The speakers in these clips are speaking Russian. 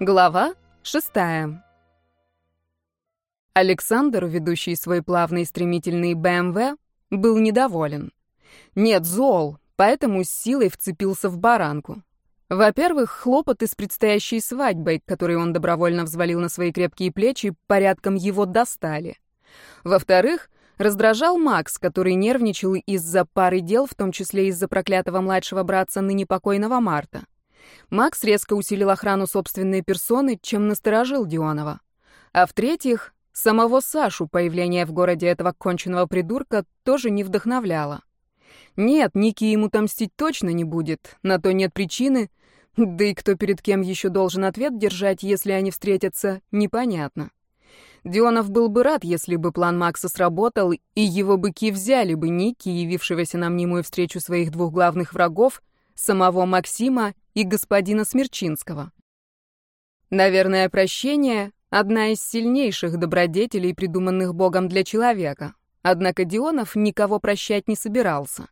Глава шестая. Александр, ведущий свой плавный стремительный БМВ, был недоволен. Нет, зол, поэтому с силой вцепился в баранку. Во-первых, хлопоты с предстоящей свадьбой, которые он добровольно взвалил на свои крепкие плечи, порядком его достали. Во-вторых, раздражал Макс, который нервничал из-за пары дел, в том числе из-за проклятого младшего братца ныне покойного Марта. Макс резко усилил охрану собственной персоны, чем насторожил Дионова. А в-третьих, самого Сашу появление в городе этого конченного придурка тоже не вдохновляло. Нет, Ники ему мстить точно не будет, на то нет причины, да и кто перед кем еще должен ответ держать, если они встретятся, непонятно. Дионов был бы рад, если бы план Макса сработал, и его быки взяли бы Ники, явившегося на мнимую встречу своих двух главных врагов, самого Максима и господина Смерчинского. Наверное, прощение — одна из сильнейших добродетелей, придуманных Богом для человека. Однако Дионов никого прощать не собирался.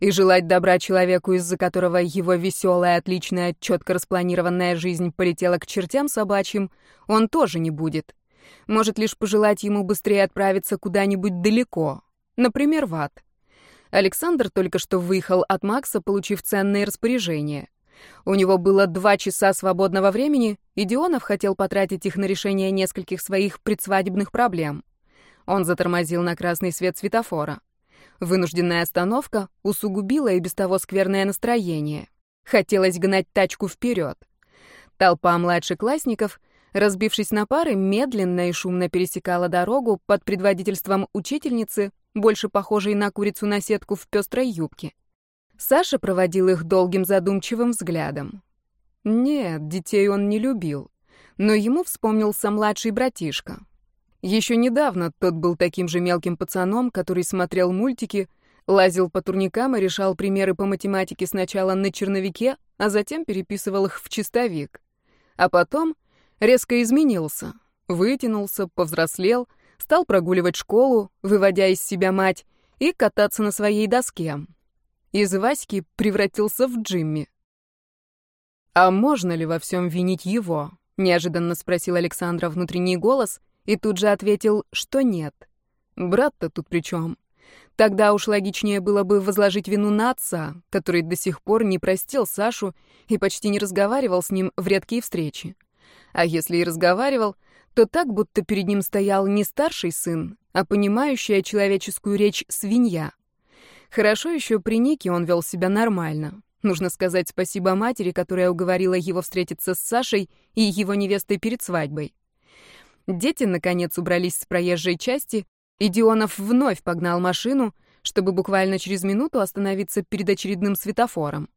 И желать добра человеку, из-за которого его веселая, отличная, четко распланированная жизнь полетела к чертям собачьим, он тоже не будет. Может лишь пожелать ему быстрее отправиться куда-нибудь далеко, например, в ад. Александр только что выехал от Макса, получив ценные распоряжения. У него было два часа свободного времени, и Дионов хотел потратить их на решение нескольких своих предсвадебных проблем. Он затормозил на красный свет светофора. Вынужденная остановка усугубила и без того скверное настроение. Хотелось гнать тачку вперед. Толпа младшеклассников, разбившись на пары, медленно и шумно пересекала дорогу под предводительством учительницы, больше похожей на курицу на сетку в пестрой юбке. Саша проводил их долгим задумчивым взглядом. Нет, детей он не любил, но ему вспомнился младший братишка. Еще недавно тот был таким же мелким пацаном, который смотрел мультики, лазил по турникам и решал примеры по математике сначала на черновике, а затем переписывал их в чистовик. А потом резко изменился, вытянулся, повзрослел, стал прогуливать школу, выводя из себя мать, и кататься на своей доске. Из Васьки превратился в Джимми. «А можно ли во всем винить его?» — неожиданно спросил Александра внутренний голос и тут же ответил, что нет. «Брат-то тут при чем? Тогда уж логичнее было бы возложить вину на отца, который до сих пор не простил Сашу и почти не разговаривал с ним в редкие встречи. А если и разговаривал, то так, будто перед ним стоял не старший сын, а понимающая человеческую речь свинья. Хорошо еще при Нике он вел себя нормально. Нужно сказать спасибо матери, которая уговорила его встретиться с Сашей и его невестой перед свадьбой. Дети, наконец, убрались с проезжей части, и Дионов вновь погнал машину, чтобы буквально через минуту остановиться перед очередным светофором.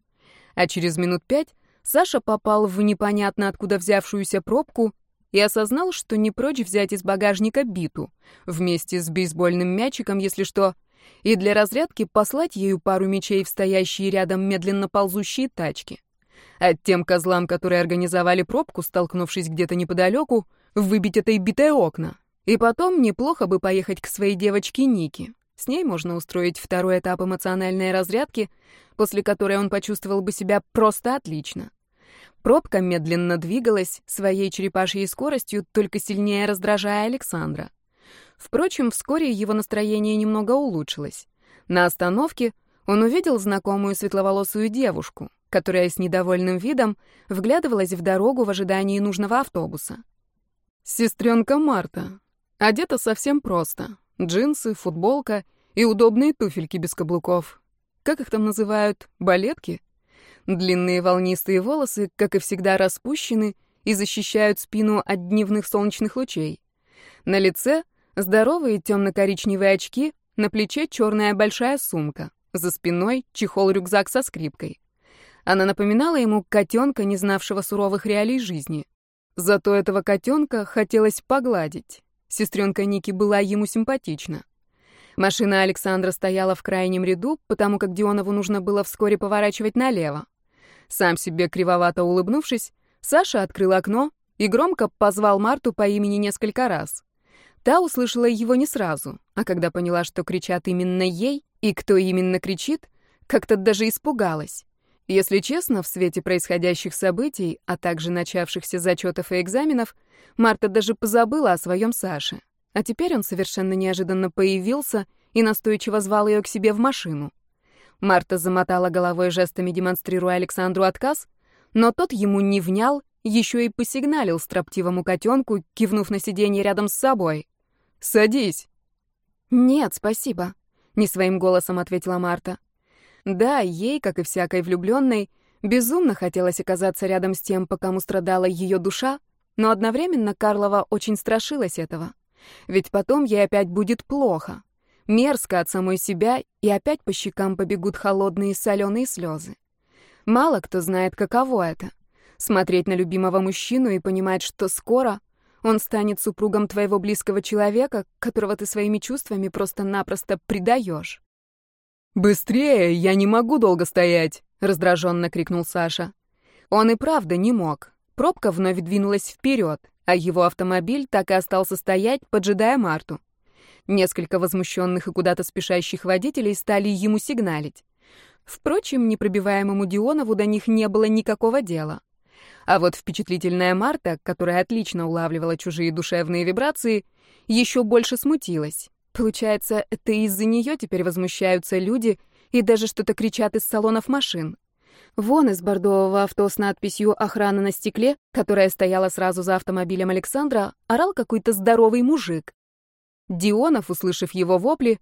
А через минут пять Саша попал в непонятно откуда взявшуюся пробку и осознал, что не прочь взять из багажника биту, вместе с бейсбольным мячиком, если что, и для разрядки послать ею пару мечей в стоящие рядом медленно ползущие тачки. А тем козлам, которые организовали пробку, столкнувшись где-то неподалеку, выбить этой битое окна. И потом неплохо бы поехать к своей девочке Нике. С ней можно устроить второй этап эмоциональной разрядки, после которой он почувствовал бы себя просто отлично. Пробка медленно двигалась своей черепашьей скоростью, только сильнее раздражая Александра. Впрочем, вскоре его настроение немного улучшилось. На остановке он увидел знакомую светловолосую девушку, которая с недовольным видом вглядывалась в дорогу в ожидании нужного автобуса. Сестренка Марта. Одета совсем просто. Джинсы, футболка и удобные туфельки без каблуков. Как их там называют? Балетки? Длинные волнистые волосы, как и всегда, распущены и защищают спину от дневных солнечных лучей. На лице здоровые темно-коричневые очки, на плече черная большая сумка, за спиной чехол-рюкзак со скрипкой. Она напоминала ему котенка, не знавшего суровых реалий жизни. Зато этого котенка хотелось погладить. Сестренка Ники была ему симпатична. Машина Александра стояла в крайнем ряду, потому как Дионову нужно было вскоре поворачивать налево. Сам себе кривовато улыбнувшись, Саша открыл окно и громко позвал Марту по имени несколько раз. Та услышала его не сразу, а когда поняла, что кричат именно ей и кто именно кричит, как-то даже испугалась. Если честно, в свете происходящих событий, а также начавшихся зачетов и экзаменов, Марта даже позабыла о своем Саше. А теперь он совершенно неожиданно появился и настойчиво звал ее к себе в машину. Марта замотала головой жестами, демонстрируя Александру отказ, но тот ему не внял, еще и посигналил строптивому котенку, кивнув на сиденье рядом с собой. «Садись!» «Нет, спасибо», — не своим голосом ответила Марта. Да, ей, как и всякой влюбленной, безумно хотелось оказаться рядом с тем, по кому страдала ее душа, но одновременно Карлова очень страшилась этого. Ведь потом ей опять будет плохо, мерзко от самой себя, и опять по щекам побегут холодные соленые слезы. Мало кто знает, каково это — смотреть на любимого мужчину и понимать, что скоро он станет супругом твоего близкого человека, которого ты своими чувствами просто-напросто предаешь. «Быстрее, я не могу долго стоять!» — раздраженно крикнул Саша. Он и правда не мог. Пробка вновь двинулась вперед, а его автомобиль так и остался стоять, поджидая Марту. Несколько возмущенных и куда-то спешащих водителей стали ему сигналить. Впрочем, непробиваемому Дионову до них не было никакого дела. А вот впечатлительная Марта, которая отлично улавливала чужие душевные вибрации, еще больше смутилась. Получается, это из-за нее теперь возмущаются люди и даже что-то кричат из салонов машин. Вон из бордового авто с надписью «Охрана на стекле», которая стояла сразу за автомобилем Александра, орал какой-то здоровый мужик. Дионов, услышав его вопли,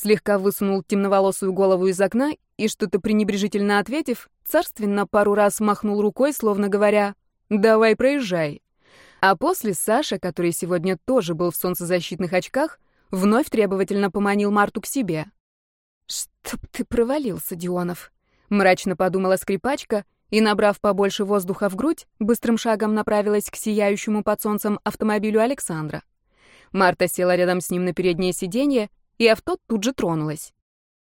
слегка высунул темноволосую голову из окна и, что-то пренебрежительно ответив, царственно пару раз махнул рукой, словно говоря «давай проезжай». А после Саша, который сегодня тоже был в солнцезащитных очках, вновь требовательно поманил Марту к себе. «Чтоб ты провалился, Дионов», — мрачно подумала скрипачка и, набрав побольше воздуха в грудь, быстрым шагом направилась к сияющему под солнцем автомобилю Александра. Марта села рядом с ним на переднее сиденье, и авто тут же тронулось.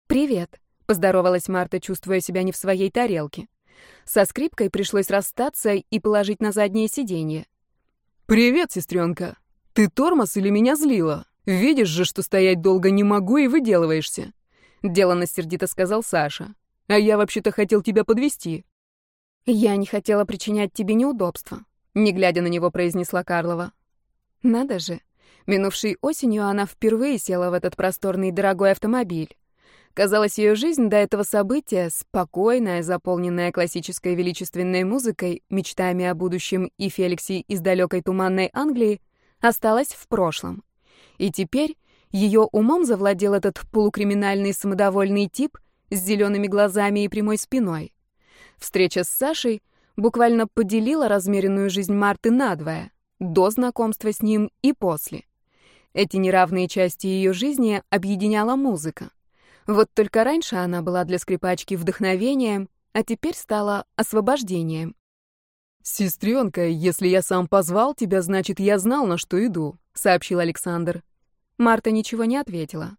«Привет», — поздоровалась Марта, чувствуя себя не в своей тарелке. Со скрипкой пришлось расстаться и положить на заднее сиденье. «Привет, сестренка. Ты тормоз или меня злила?» Видишь же, что стоять долго не могу и выделываешься. Делано сердито сказал Саша. А я вообще-то хотел тебя подвести. Я не хотела причинять тебе неудобства, не глядя на него, произнесла Карлова. Надо же. Минувшей осенью она впервые села в этот просторный дорогой автомобиль. Казалось, ее жизнь до этого события, спокойная, заполненная классической величественной музыкой, мечтами о будущем и Феликсе из далекой туманной Англии, осталась в прошлом. И теперь ее умом завладел этот полукриминальный самодовольный тип с зелеными глазами и прямой спиной. Встреча с Сашей буквально поделила размеренную жизнь Марты надвое, до знакомства с ним и после. Эти неравные части ее жизни объединяла музыка. Вот только раньше она была для скрипачки вдохновением, а теперь стала освобождением. «Сестренка, если я сам позвал тебя, значит, я знал, на что иду», — сообщил Александр. Марта ничего не ответила.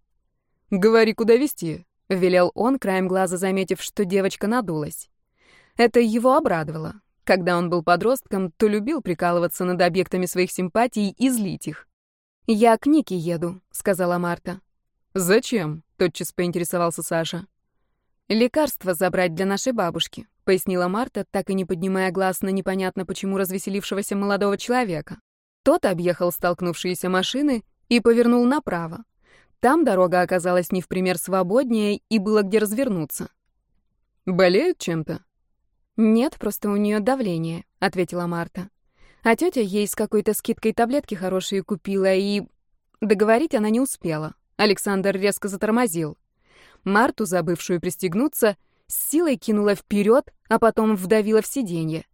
«Говори, куда везти», — велел он, краем глаза заметив, что девочка надулась. Это его обрадовало. Когда он был подростком, то любил прикалываться над объектами своих симпатий и злить их. «Я к Нике еду», — сказала Марта. «Зачем?» — тотчас поинтересовался Саша. «Лекарство забрать для нашей бабушки», — пояснила Марта, так и не поднимая глаз на непонятно почему развеселившегося молодого человека. Тот объехал столкнувшиеся машины и повернул направо. Там дорога оказалась не в пример свободнее и было где развернуться. «Болеют чем-то?» «Нет, просто у нее давление», — ответила Марта. А тетя ей с какой-то скидкой таблетки хорошие купила, и... Договорить она не успела. Александр резко затормозил. Марту, забывшую пристегнуться, с силой кинула вперед, а потом вдавила в сиденье.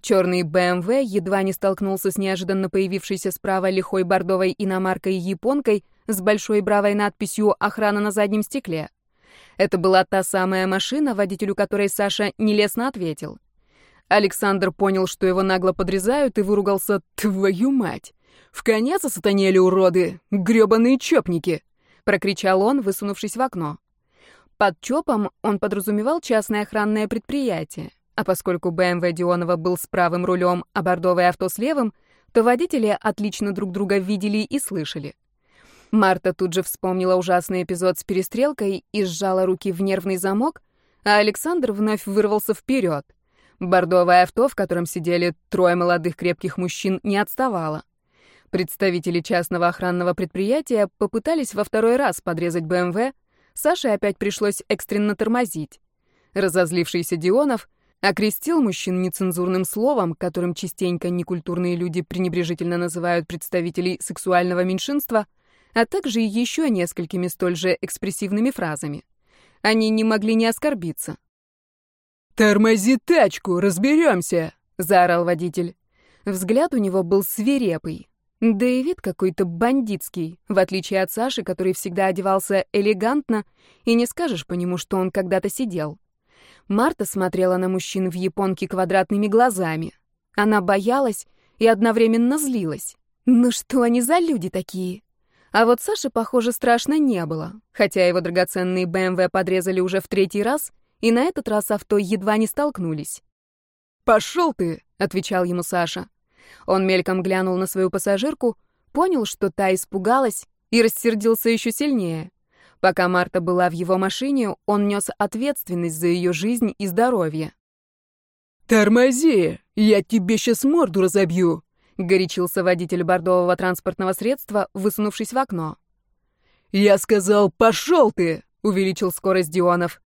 Черный БМВ едва не столкнулся с неожиданно появившейся справа лихой бордовой иномаркой-японкой с большой бравой надписью «Охрана на заднем стекле». Это была та самая машина, водителю которой Саша нелестно ответил. Александр понял, что его нагло подрезают, и выругался «Твою мать! В конец осатанели уроды! грёбаные чопники!» — прокричал он, высунувшись в окно. Под ЧОПом он подразумевал частное охранное предприятие. А поскольку БМВ Дионова был с правым рулем, а бордовое авто с левым, то водители отлично друг друга видели и слышали. Марта тут же вспомнила ужасный эпизод с перестрелкой и сжала руки в нервный замок, а Александр вновь вырвался вперед. Бордовое авто, в котором сидели трое молодых крепких мужчин, не отставало. Представители частного охранного предприятия попытались во второй раз подрезать БМВ, Саше опять пришлось экстренно тормозить. Разозлившийся Дионов окрестил мужчин нецензурным словом, которым частенько некультурные люди пренебрежительно называют представителей сексуального меньшинства, а также еще несколькими столь же экспрессивными фразами. Они не могли не оскорбиться. «Тормози тачку, разберемся!» — заорал водитель. Взгляд у него был свирепый. Да и вид какой-то бандитский, в отличие от Саши, который всегда одевался элегантно, и не скажешь по нему, что он когда-то сидел. Марта смотрела на мужчин в японке квадратными глазами. Она боялась и одновременно злилась. Ну что они за люди такие? А вот Саше, похоже, страшно не было, хотя его драгоценные БМВ подрезали уже в третий раз, и на этот раз авто едва не столкнулись. «Пошел ты!» — отвечал ему Саша. Он мельком глянул на свою пассажирку, понял, что та испугалась, и рассердился еще сильнее. Пока Марта была в его машине, он нес ответственность за ее жизнь и здоровье. «Тормози! Я тебе сейчас морду разобью!» — горячился водитель бордового транспортного средства, высунувшись в окно. «Я сказал, пошел ты!» — увеличил скорость Дионов.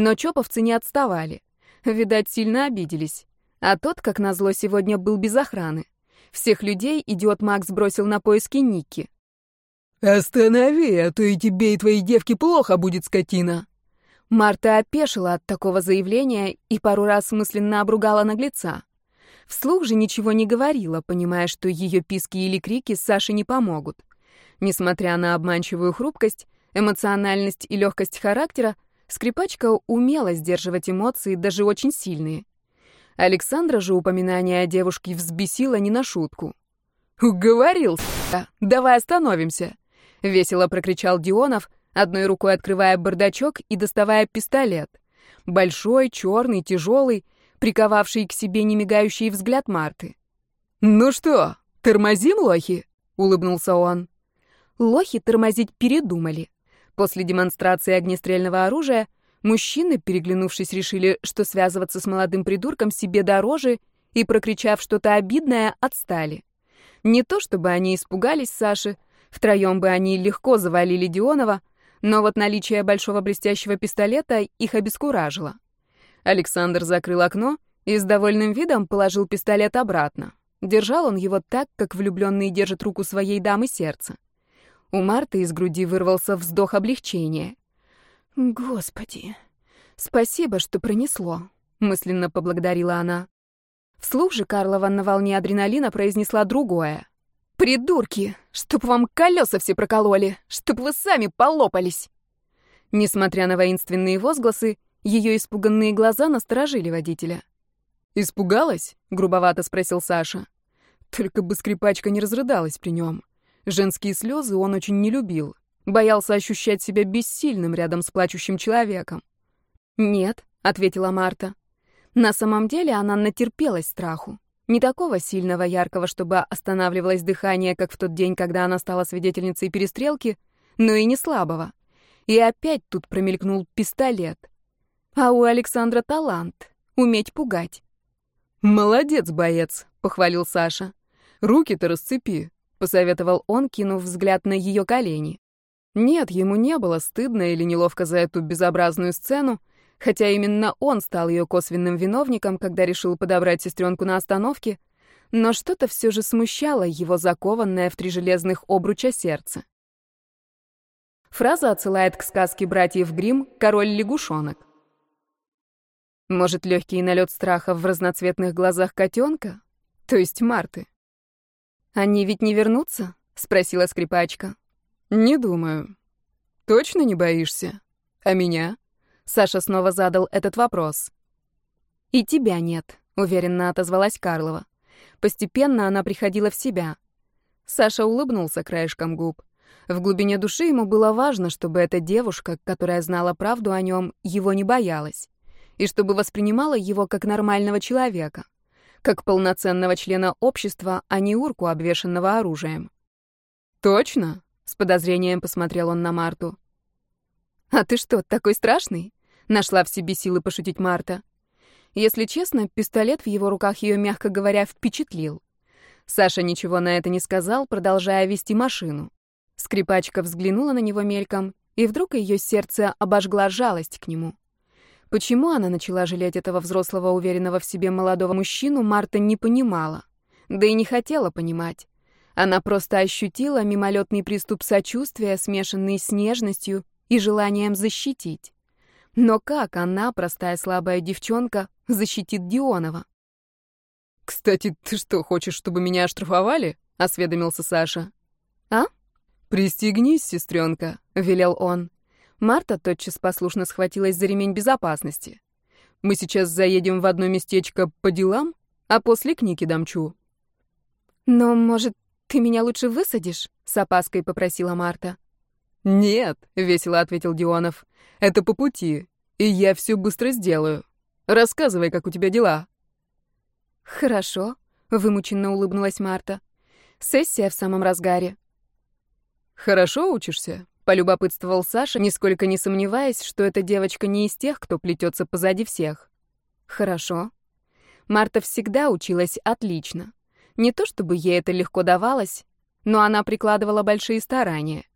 Но чоповцы не отставали. Видать, сильно обиделись. А тот, как назло, сегодня был без охраны. Всех людей идиот Макс бросил на поиски Ники. «Останови, а то и тебе, и твоей девке плохо будет, скотина!» Марта опешила от такого заявления и пару раз мысленно обругала наглеца. Вслух же ничего не говорила, понимая, что ее писки или крики Саше не помогут. Несмотря на обманчивую хрупкость, эмоциональность и легкость характера, Скрипачка умела сдерживать эмоции, даже очень сильные. Александра же упоминание о девушке взбесило не на шутку. «Уговорил! Давай остановимся!» — весело прокричал Дионов, одной рукой открывая бардачок и доставая пистолет. Большой, черный, тяжелый, приковавший к себе немигающий взгляд Марты. «Ну что, тормозим, лохи?» — улыбнулся он. Лохи тормозить передумали. После демонстрации огнестрельного оружия мужчины, переглянувшись, решили, что связываться с молодым придурком себе дороже, и, прокричав что-то обидное, отстали. Не то чтобы они испугались Саши, втроем бы они легко завалили Дионова, но вот наличие большого блестящего пистолета их обескуражило. Александр закрыл окно и с довольным видом положил пистолет обратно. Держал он его так, как влюбленный держит руку своей дамы сердца. У Марты из груди вырвался вздох облегчения. «Господи, спасибо, что пронесло», — мысленно поблагодарила она. Вслух же Карлова на волне адреналина произнесла другое. «Придурки! Чтоб вам колеса все прокололи! Чтоб вы сами полопались!» Несмотря на воинственные возгласы, ее испуганные глаза насторожили водителя. «Испугалась?» — грубовато спросил Саша. Только бы скрипачка не разрыдалась при нем. Женские слезы он очень не любил. Боялся ощущать себя бессильным рядом с плачущим человеком. «Нет», — ответила Марта. На самом деле она натерпелась страху. Не такого сильного, яркого, чтобы останавливалось дыхание, как в тот день, когда она стала свидетельницей перестрелки, но и не слабого. И опять тут промелькнул пистолет. А у Александра талант — уметь пугать. «Молодец, боец», — похвалил Саша. «Руки-то расцепи. — посоветовал он, кинув взгляд на ее колени. Нет, ему не было стыдно или неловко за эту безобразную сцену, хотя именно он стал ее косвенным виновником, когда решил подобрать сестренку на остановке, но что-то все же смущало его закованное в три железных обруча сердце. Фраза отсылает к сказке братьев Гримм «Король-лягушонок». Может, легкий налет страха в разноцветных глазах котенка, то есть Марты. «Они ведь не вернутся?» — спросила скрипачка. «Не думаю. Точно не боишься? А меня?» Саша снова задал этот вопрос. «И тебя нет», — уверенно отозвалась Карлова. Постепенно она приходила в себя. Саша улыбнулся краешком губ. В глубине души ему было важно, чтобы эта девушка, которая знала правду о нем, его не боялась, и чтобы воспринимала его как нормального человека как полноценного члена общества, а не урку, обвешанного оружием. «Точно?» — с подозрением посмотрел он на Марту. «А ты что, такой страшный? Нашла в себе силы пошутить Марта. Если честно, пистолет в его руках ее, мягко говоря, впечатлил. Саша ничего на это не сказал, продолжая вести машину. Скрипачка взглянула на него мельком, и вдруг ее сердце обожгла жалость к нему. Почему она начала жалеть этого взрослого, уверенного в себе молодого мужчину, Марта не понимала. Да и не хотела понимать. Она просто ощутила мимолетный приступ сочувствия, смешанный с нежностью и желанием защитить. Но как она, простая слабая девчонка, защитит Дионова? «Кстати, ты что, хочешь, чтобы меня оштрафовали?» — осведомился Саша. «А?» «Пристегнись, сестренка», — велел он. Марта тотчас послушно схватилась за ремень безопасности. «Мы сейчас заедем в одно местечко по делам, а после к Нике домчу». «Но, может, ты меня лучше высадишь?» — с опаской попросила Марта. «Нет», — весело ответил Дионов. «Это по пути, и я все быстро сделаю. Рассказывай, как у тебя дела». «Хорошо», — вымученно улыбнулась Марта. «Сессия в самом разгаре». «Хорошо учишься?» — полюбопытствовал Саша, нисколько не сомневаясь, что эта девочка не из тех, кто плетется позади всех. «Хорошо». Марта всегда училась отлично. Не то чтобы ей это легко давалось, но она прикладывала большие старания.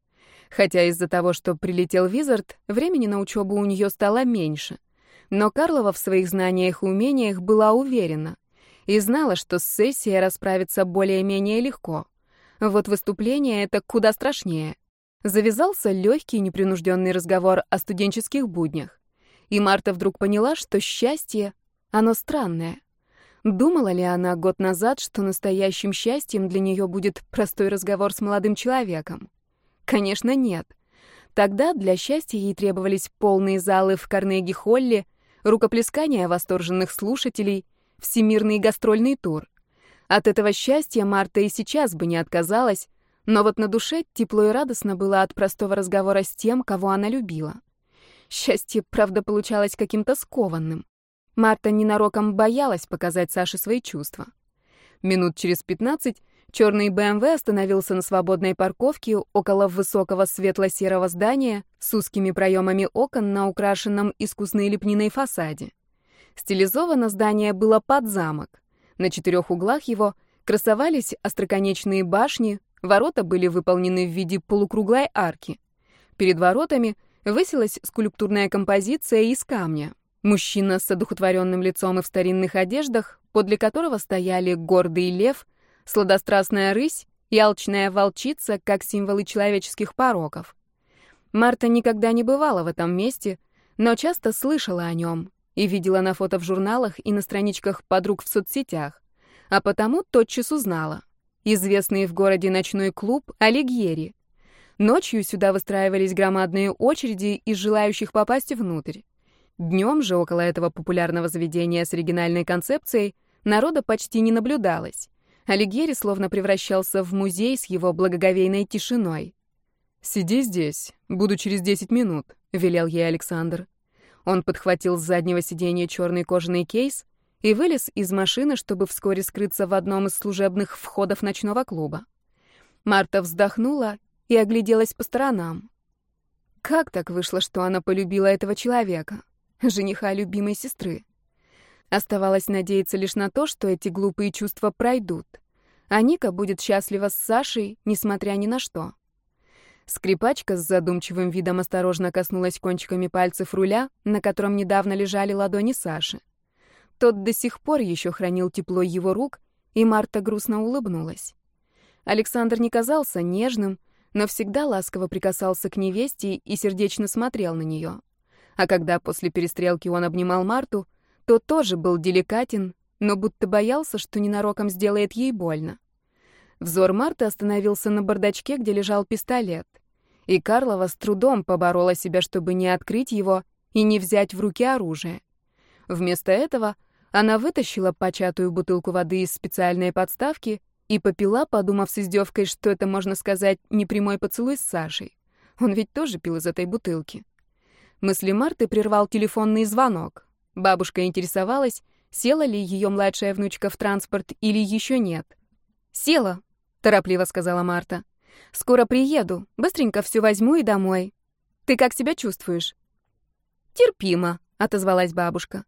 Хотя из-за того, что прилетел Визард, времени на учебу у нее стало меньше. Но Карлова в своих знаниях и умениях была уверена и знала, что с сессией расправиться более-менее легко. Вот выступление — это куда страшнее. Завязался легкий непринужденный разговор о студенческих буднях. И Марта вдруг поняла, что счастье, оно странное. Думала ли она год назад, что настоящим счастьем для нее будет простой разговор с молодым человеком? Конечно, нет. Тогда для счастья ей требовались полные залы в Карнеги-Холле, рукоплескания восторженных слушателей, всемирный гастрольный тур. От этого счастья Марта и сейчас бы не отказалась, но вот на душе тепло и радостно было от простого разговора с тем, кого она любила. Счастье, правда, получалось каким-то скованным. Марта ненароком боялась показать Саше свои чувства. Минут через пятнадцать Черный БМВ остановился на свободной парковке около высокого светло-серого здания с узкими проемами окон на украшенном искусной лепниной фасаде. Стилизовано здание было под замок. На четырех углах его красовались остроконечные башни, ворота были выполнены в виде полукруглой арки. Перед воротами высилась скульптурная композиция из камня. Мужчина с одухотворенным лицом и в старинных одеждах, подле которого стояли гордый лев — сладострастная рысь и алчная волчица как символы человеческих пороков. Марта никогда не бывала в этом месте, но часто слышала о нем и видела на фото в журналах и на страничках подруг в соцсетях, а потому тотчас узнала. Известный в городе ночной клуб Алигьери. Ночью сюда выстраивались громадные очереди из желающих попасть внутрь. Днем же около этого популярного заведения с оригинальной концепцией народа почти не наблюдалось. Алигьери словно превращался в музей с его благоговейной тишиной. «Сиди здесь, буду через десять минут», — велел ей Александр. Он подхватил с заднего сиденья черный кожаный кейс и вылез из машины, чтобы вскоре скрыться в одном из служебных входов ночного клуба. Марта вздохнула и огляделась по сторонам. Как так вышло, что она полюбила этого человека, жениха любимой сестры? Оставалось надеяться лишь на то, что эти глупые чувства пройдут. А Ника будет счастлива с Сашей, несмотря ни на что. Скрипачка с задумчивым видом осторожно коснулась кончиками пальцев руля, на котором недавно лежали ладони Саши. Тот до сих пор еще хранил тепло его рук, и Марта грустно улыбнулась. Александр не казался нежным, но всегда ласково прикасался к невесте и сердечно смотрел на нее. А когда после перестрелки он обнимал Марту, то тоже был деликатен, но будто боялся, что ненароком сделает ей больно. Взор Марты остановился на бардачке, где лежал пистолет. И Карлова с трудом поборола себя, чтобы не открыть его и не взять в руки оружие. Вместо этого она вытащила початую бутылку воды из специальной подставки и попила, подумав с издевкой, что это, можно сказать, непрямой поцелуй с Сашей. Он ведь тоже пил из этой бутылки. Мысли Марты прервал телефонный звонок. Бабушка интересовалась, села ли ее младшая внучка в транспорт или еще нет. «Села», — торопливо сказала Марта. «Скоро приеду, быстренько все возьму и домой. Ты как себя чувствуешь?» «Терпимо», — отозвалась бабушка.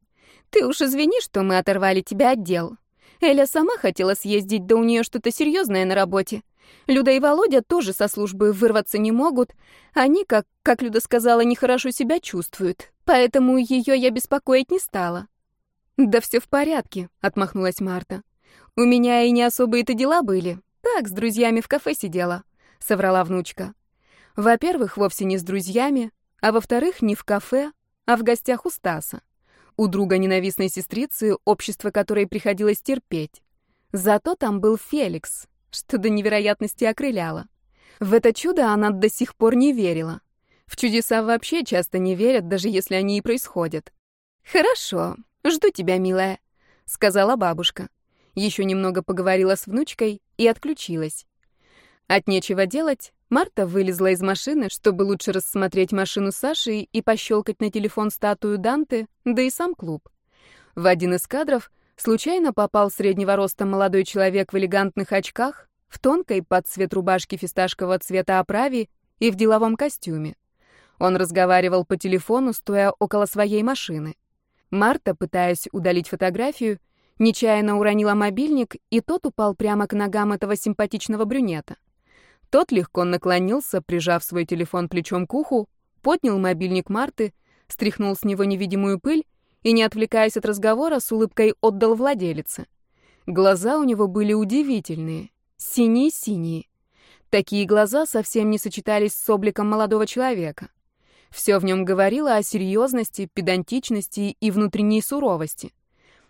«Ты уж извини, что мы оторвали тебя от дел. Эля сама хотела съездить, да у нее что-то серьезное на работе. Люда и Володя тоже со службы вырваться не могут. Они, как, как Люда сказала, нехорошо себя чувствуют. Поэтому ее я беспокоить не стала. «Да все в порядке», — отмахнулась Марта. «У меня и не особые-то дела были. Так, с друзьями в кафе сидела», — соврала внучка. Во-первых, вовсе не с друзьями, а во-вторых, не в кафе, а в гостях у Стаса. У друга ненавистной сестрицы, общество которой приходилось терпеть. Зато там был Феликс, что до невероятности окрыляло. В это чудо она до сих пор не верила. В чудеса вообще часто не верят, даже если они и происходят. «Хорошо, жду тебя, милая», — сказала бабушка. Еще немного поговорила с внучкой и отключилась. От нечего делать, Марта вылезла из машины, чтобы лучше рассмотреть машину Саши и пощелкать на телефон статую Данте, да и сам клуб. В один из кадров случайно попал среднего роста молодой человек в элегантных очках, в тонкой под цвет рубашки фисташкового цвета оправе и в деловом костюме. Он разговаривал по телефону, стоя около своей машины. Марта, пытаясь удалить фотографию, нечаянно уронила мобильник, и тот упал прямо к ногам этого симпатичного брюнета. Тот легко наклонился, прижав свой телефон плечом к уху, поднял мобильник Марты, стряхнул с него невидимую пыль и, не отвлекаясь от разговора, с улыбкой отдал владелице. Глаза у него были удивительные, синие-синие. Такие глаза совсем не сочетались с обликом молодого человека. Все в нем говорило о серьезности, педантичности и внутренней суровости.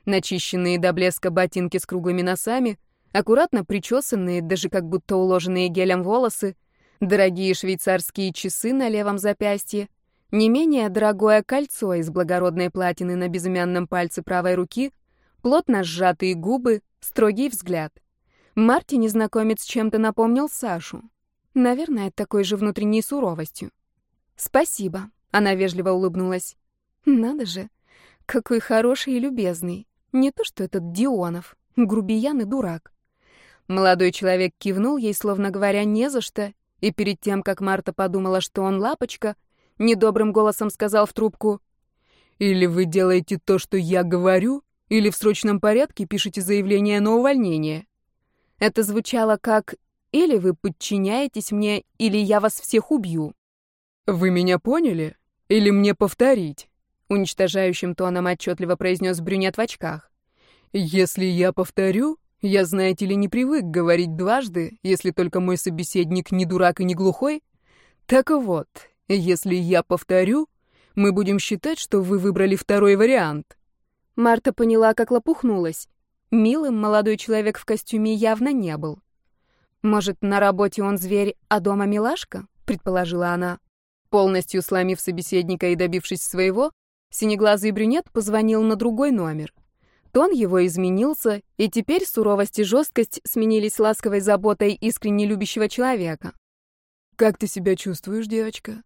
Начищенные до блеска ботинки с круглыми носами, аккуратно причесанные, даже как будто уложенные гелем волосы, дорогие швейцарские часы на левом запястье, не менее дорогое кольцо из благородной платины на безымянном пальце правой руки, плотно сжатые губы, строгий взгляд. Марти незнакомец чем-то напомнил Сашу. Наверное, такой же внутренней суровостью. «Спасибо», — она вежливо улыбнулась. «Надо же, какой хороший и любезный. Не то что этот Дионов, грубиян и дурак». Молодой человек кивнул ей, словно говоря, не за что, и перед тем, как Марта подумала, что он лапочка, недобрым голосом сказал в трубку, «Или вы делаете то, что я говорю, или в срочном порядке пишете заявление на увольнение». Это звучало как «Или вы подчиняетесь мне, или я вас всех убью». «Вы меня поняли? Или мне повторить?» Уничтожающим тоном отчетливо произнес брюнет в очках. «Если я повторю, я, знаете ли, не привык говорить дважды, если только мой собеседник не дурак и не глухой. Так вот, если я повторю, мы будем считать, что вы выбрали второй вариант». Марта поняла, как лопухнулась. Милым молодой человек в костюме явно не был. «Может, на работе он зверь, а дома милашка?» — предположила она. Полностью сломив собеседника и добившись своего, синеглазый брюнет позвонил на другой номер. Тон его изменился, и теперь суровость и жесткость сменились ласковой заботой искренне любящего человека. «Как ты себя чувствуешь, девочка?»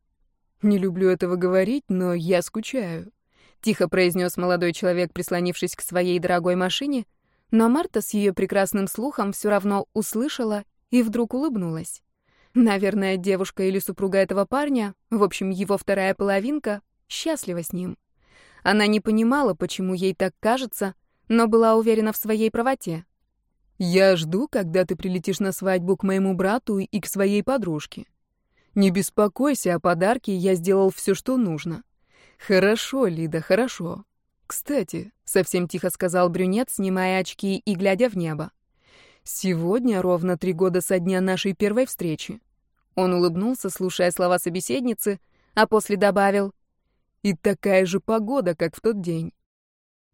«Не люблю этого говорить, но я скучаю», — тихо произнес молодой человек, прислонившись к своей дорогой машине, но Марта с ее прекрасным слухом все равно услышала и вдруг улыбнулась. Наверное, девушка или супруга этого парня, в общем, его вторая половинка, счастлива с ним. Она не понимала, почему ей так кажется, но была уверена в своей правоте. «Я жду, когда ты прилетишь на свадьбу к моему брату и к своей подружке. Не беспокойся о подарке, я сделал все, что нужно. Хорошо, Лида, хорошо. Кстати, совсем тихо сказал брюнет, снимая очки и глядя в небо. Сегодня ровно три года со дня нашей первой встречи. Он улыбнулся, слушая слова собеседницы, а после добавил «И такая же погода, как в тот день».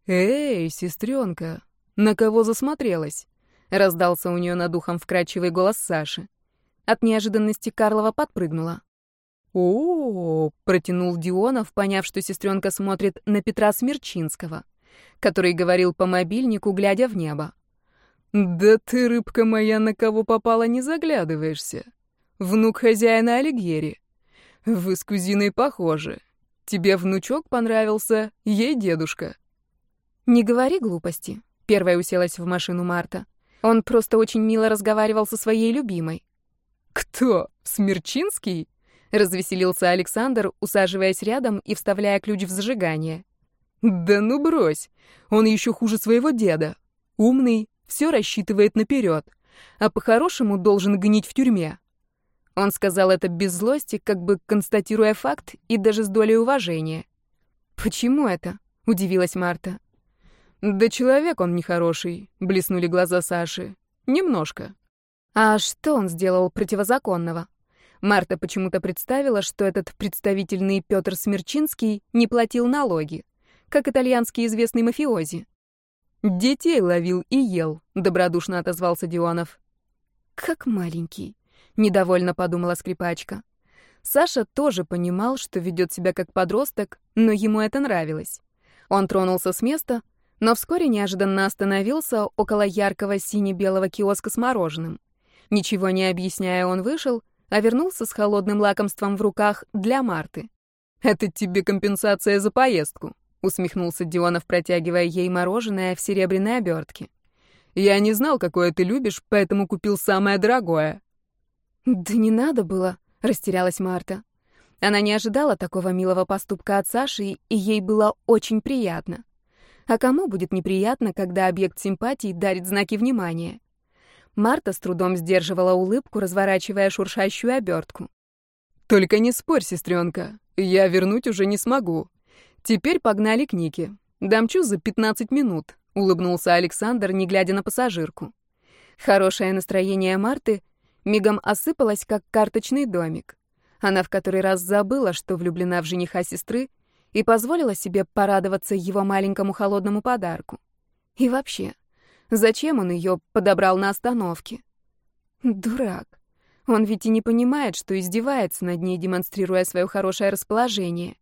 «Эй, сестренка, на кого засмотрелась?» — раздался у нее над ухом вкрадчивый голос Саши. От неожиданности Карлова подпрыгнула. «О, -о, -о протянул Дионов, поняв, что сестренка смотрит на Петра Смерчинского, который говорил по мобильнику, глядя в небо. «Да ты, рыбка моя, на кого попала, не заглядываешься внук хозяина Алигьери. Вы с кузиной похожи. Тебе внучок понравился, ей дедушка». «Не говори глупости», — первая уселась в машину Марта. «Он просто очень мило разговаривал со своей любимой». «Кто? Смерчинский?» — развеселился Александр, усаживаясь рядом и вставляя ключ в зажигание. «Да ну брось! Он еще хуже своего деда. Умный, все рассчитывает наперед, а по-хорошему должен гнить в тюрьме». Он сказал это без злости, как бы констатируя факт и даже с долей уважения. «Почему это?» — удивилась Марта. «Да человек он нехороший», — блеснули глаза Саши. «Немножко». «А что он сделал противозаконного?» Марта почему-то представила, что этот представительный Петр Смерчинский не платил налоги, как итальянский известный мафиози. «Детей ловил и ел», — добродушно отозвался Дионов. «Как маленький», — недовольно подумала скрипачка. Саша тоже понимал, что ведет себя как подросток, но ему это нравилось. Он тронулся с места, но вскоре неожиданно остановился около яркого сине-белого киоска с мороженым. Ничего не объясняя, он вышел, а вернулся с холодным лакомством в руках для Марты. «Это тебе компенсация за поездку», — усмехнулся Дионов, протягивая ей мороженое в серебряной обертке. «Я не знал, какое ты любишь, поэтому купил самое дорогое». «Да не надо было», — растерялась Марта. Она не ожидала такого милого поступка от Саши, и ей было очень приятно. А кому будет неприятно, когда объект симпатии дарит знаки внимания? Марта с трудом сдерживала улыбку, разворачивая шуршащую обертку. «Только не спорь, сестренка. Я вернуть уже не смогу. Теперь погнали к Нике. Дамчу за 15 минут», — улыбнулся Александр, не глядя на пассажирку. Хорошее настроение Марты мигом осыпалось, как карточный домик. Она в который раз забыла, что влюблена в жениха сестры, и позволила себе порадоваться его маленькому холодному подарку. И вообще, Зачем он ее подобрал на остановке? Дурак. Он ведь и не понимает, что издевается над ней, демонстрируя свое хорошее расположение.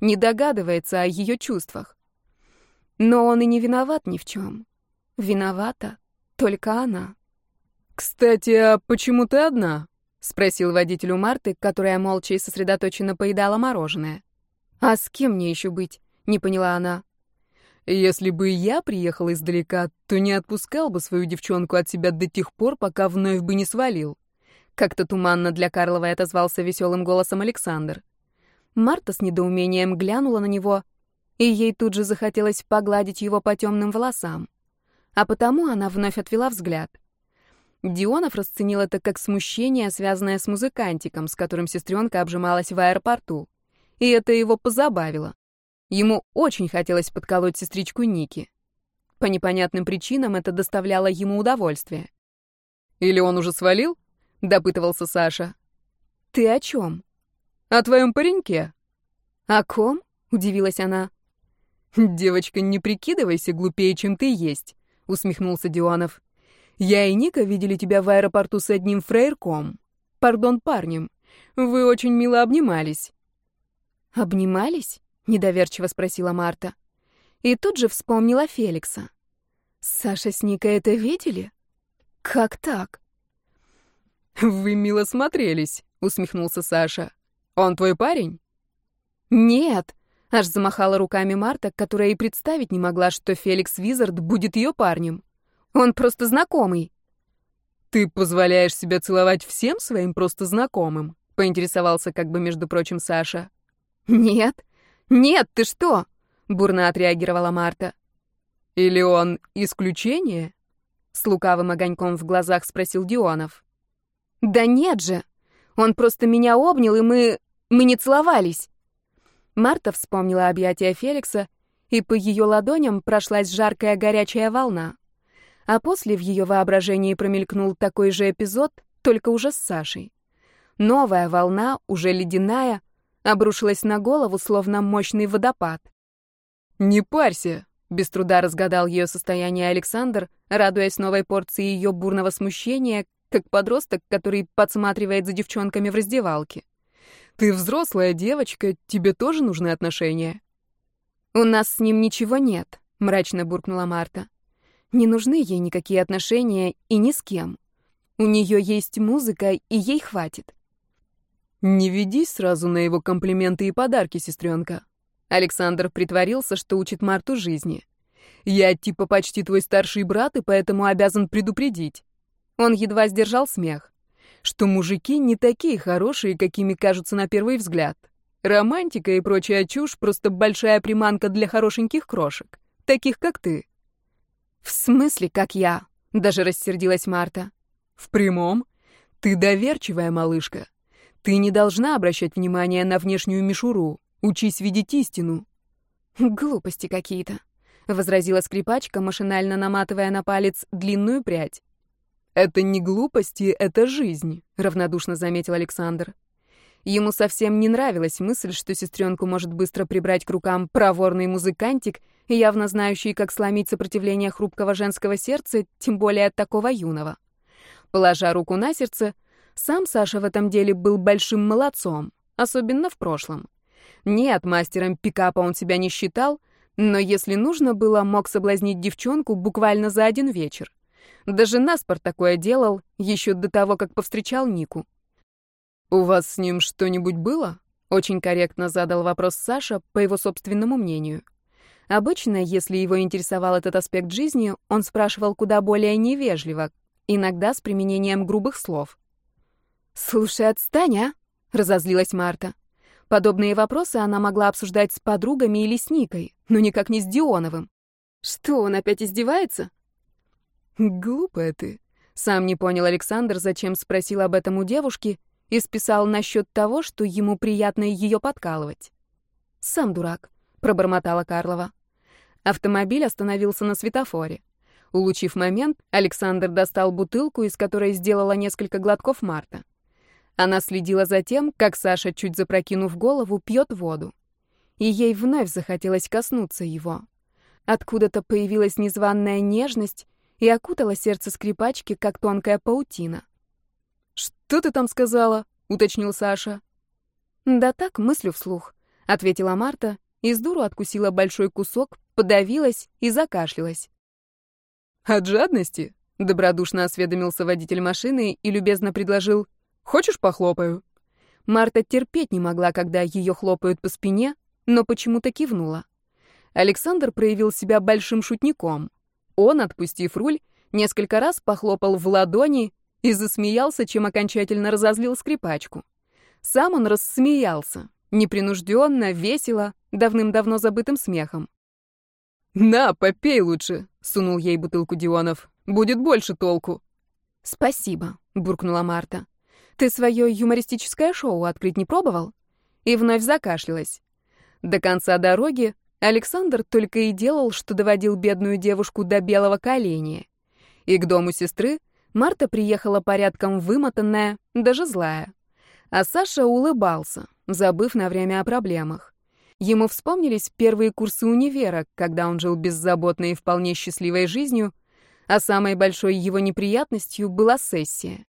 Не догадывается о ее чувствах. Но он и не виноват ни в чем. Виновата только она. «Кстати, а почему ты одна?» — спросил водитель у Марты, которая молча и сосредоточенно поедала мороженое. «А с кем мне еще быть?» — не поняла она. Если бы я приехал издалека, то не отпускал бы свою девчонку от себя до тех пор, пока вновь бы не свалил. Как-то туманно для Карловой отозвался веселым голосом Александр. Марта с недоумением глянула на него, и ей тут же захотелось погладить его по темным волосам. А потому она вновь отвела взгляд. Дионов расценил это как смущение, связанное с музыкантиком, с которым сестренка обжималась в аэропорту. И это его позабавило. Ему очень хотелось подколоть сестричку Ники. По непонятным причинам это доставляло ему удовольствие. «Или он уже свалил?» — допытывался Саша. «Ты о чем?» «О твоем пареньке». «О ком?» — удивилась она. «Девочка, не прикидывайся глупее, чем ты есть», — усмехнулся Дионов. «Я и Ника видели тебя в аэропорту с одним фрейрком. Пардон, парнем. Вы очень мило обнимались». «Обнимались?» — недоверчиво спросила Марта. И тут же вспомнила Феликса. «Саша с Никой это видели? Как так?» «Вы мило смотрелись», — усмехнулся Саша. «Он твой парень?» «Нет», — аж замахала руками Марта, которая и представить не могла, что Феликс Визард будет ее парнем. «Он просто знакомый». «Ты позволяешь себя целовать всем своим просто знакомым?» — поинтересовался как бы, между прочим, Саша. «Нет», «Нет, ты что?» — бурно отреагировала Марта. «Или он исключение?» — с лукавым огоньком в глазах спросил Дионов. «Да нет же! Он просто меня обнял, и мы... мы не целовались!» Марта вспомнила объятия Феликса, и по ее ладоням прошлась жаркая горячая волна. А после в ее воображении промелькнул такой же эпизод, только уже с Сашей. Новая волна, уже ледяная, обрушилась на голову, словно мощный водопад. «Не парься», — без труда разгадал ее состояние Александр, радуясь новой порции ее бурного смущения, как подросток, который подсматривает за девчонками в раздевалке. «Ты взрослая девочка, тебе тоже нужны отношения». «У нас с ним ничего нет», — мрачно буркнула Марта. «Не нужны ей никакие отношения и ни с кем. У нее есть музыка, и ей хватит. «Не ведись сразу на его комплименты и подарки, сестренка». Александр притворился, что учит Марту жизни. «Я типа почти твой старший брат, и поэтому обязан предупредить». Он едва сдержал смех. что мужики не такие хорошие, какими кажутся на первый взгляд. Романтика и прочая чушь — просто большая приманка для хорошеньких крошек, таких как ты. «В смысле, как я?» — даже рассердилась Марта. «В прямом. Ты доверчивая малышка. Ты не должна обращать внимание на внешнюю мишуру. Учись видеть истину». «Глупости какие-то», — возразила скрипачка, машинально наматывая на палец длинную прядь. «Это не глупости, это жизнь», — равнодушно заметил Александр. Ему совсем не нравилась мысль, что сестренку может быстро прибрать к рукам проворный музыкантик, явно знающий, как сломить сопротивление хрупкого женского сердца, тем более от такого юного. Положа руку на сердце, сам Саша в этом деле был большим молодцом, особенно в прошлом. Нет, мастером пикапа он себя не считал, но если нужно было, мог соблазнить девчонку буквально за один вечер. Даже наспор такое делал, еще до того, как повстречал Нику. «У вас с ним что-нибудь было?» — очень корректно задал вопрос Саша, по его собственному мнению. Обычно, если его интересовал этот аспект жизни, он спрашивал куда более невежливо, иногда с применением грубых слов. «Слушай, отстань, а!» — разозлилась Марта. Подобные вопросы она могла обсуждать с подругами или с Никой, но никак не с Дионовым. Что, он опять издевается? «Глупая ты», — сам не понял Александр, зачем спросил об этом у девушки, и списал насчет того, что ему приятно ее подкалывать. «Сам дурак», — пробормотала Карлова. Автомобиль остановился на светофоре. Улучив момент, Александр достал бутылку, из которой сделала несколько глотков Марта. Она следила за тем, как Саша, чуть запрокинув голову, пьет воду. И ей вновь захотелось коснуться его. Откуда-то появилась незваная нежность и окутала сердце скрипачки, как тонкая паутина. «Что ты там сказала?» — уточнил Саша. «Да так, мыслю вслух», — ответила Марта и с дуру откусила большой кусок, подавилась и закашлялась. «От жадности?» — добродушно осведомился водитель машины и любезно предложил «Хочешь, похлопаю?» Марта терпеть не могла, когда ее хлопают по спине, но почему-то кивнула. Александр проявил себя большим шутником. Он, отпустив руль, несколько раз похлопал в ладони и засмеялся, чем окончательно разозлил скрипачку. Сам он рассмеялся, непринужденно, весело, давным-давно забытым смехом. «На, попей лучше», — сунул ей бутылку Дионов. «Будет больше толку». «Спасибо», — буркнула Марта. «Ты свое юмористическое шоу открыть не пробовал?» И вновь закашлялась. До конца дороги Александр только и делал, что доводил бедную девушку до белого коленя. И к дому сестры Марта приехала порядком вымотанная, даже злая. А Саша улыбался, забыв на время о проблемах. Ему вспомнились первые курсы универа, когда он жил беззаботной и вполне счастливой жизнью, а самой большой его неприятностью была сессия.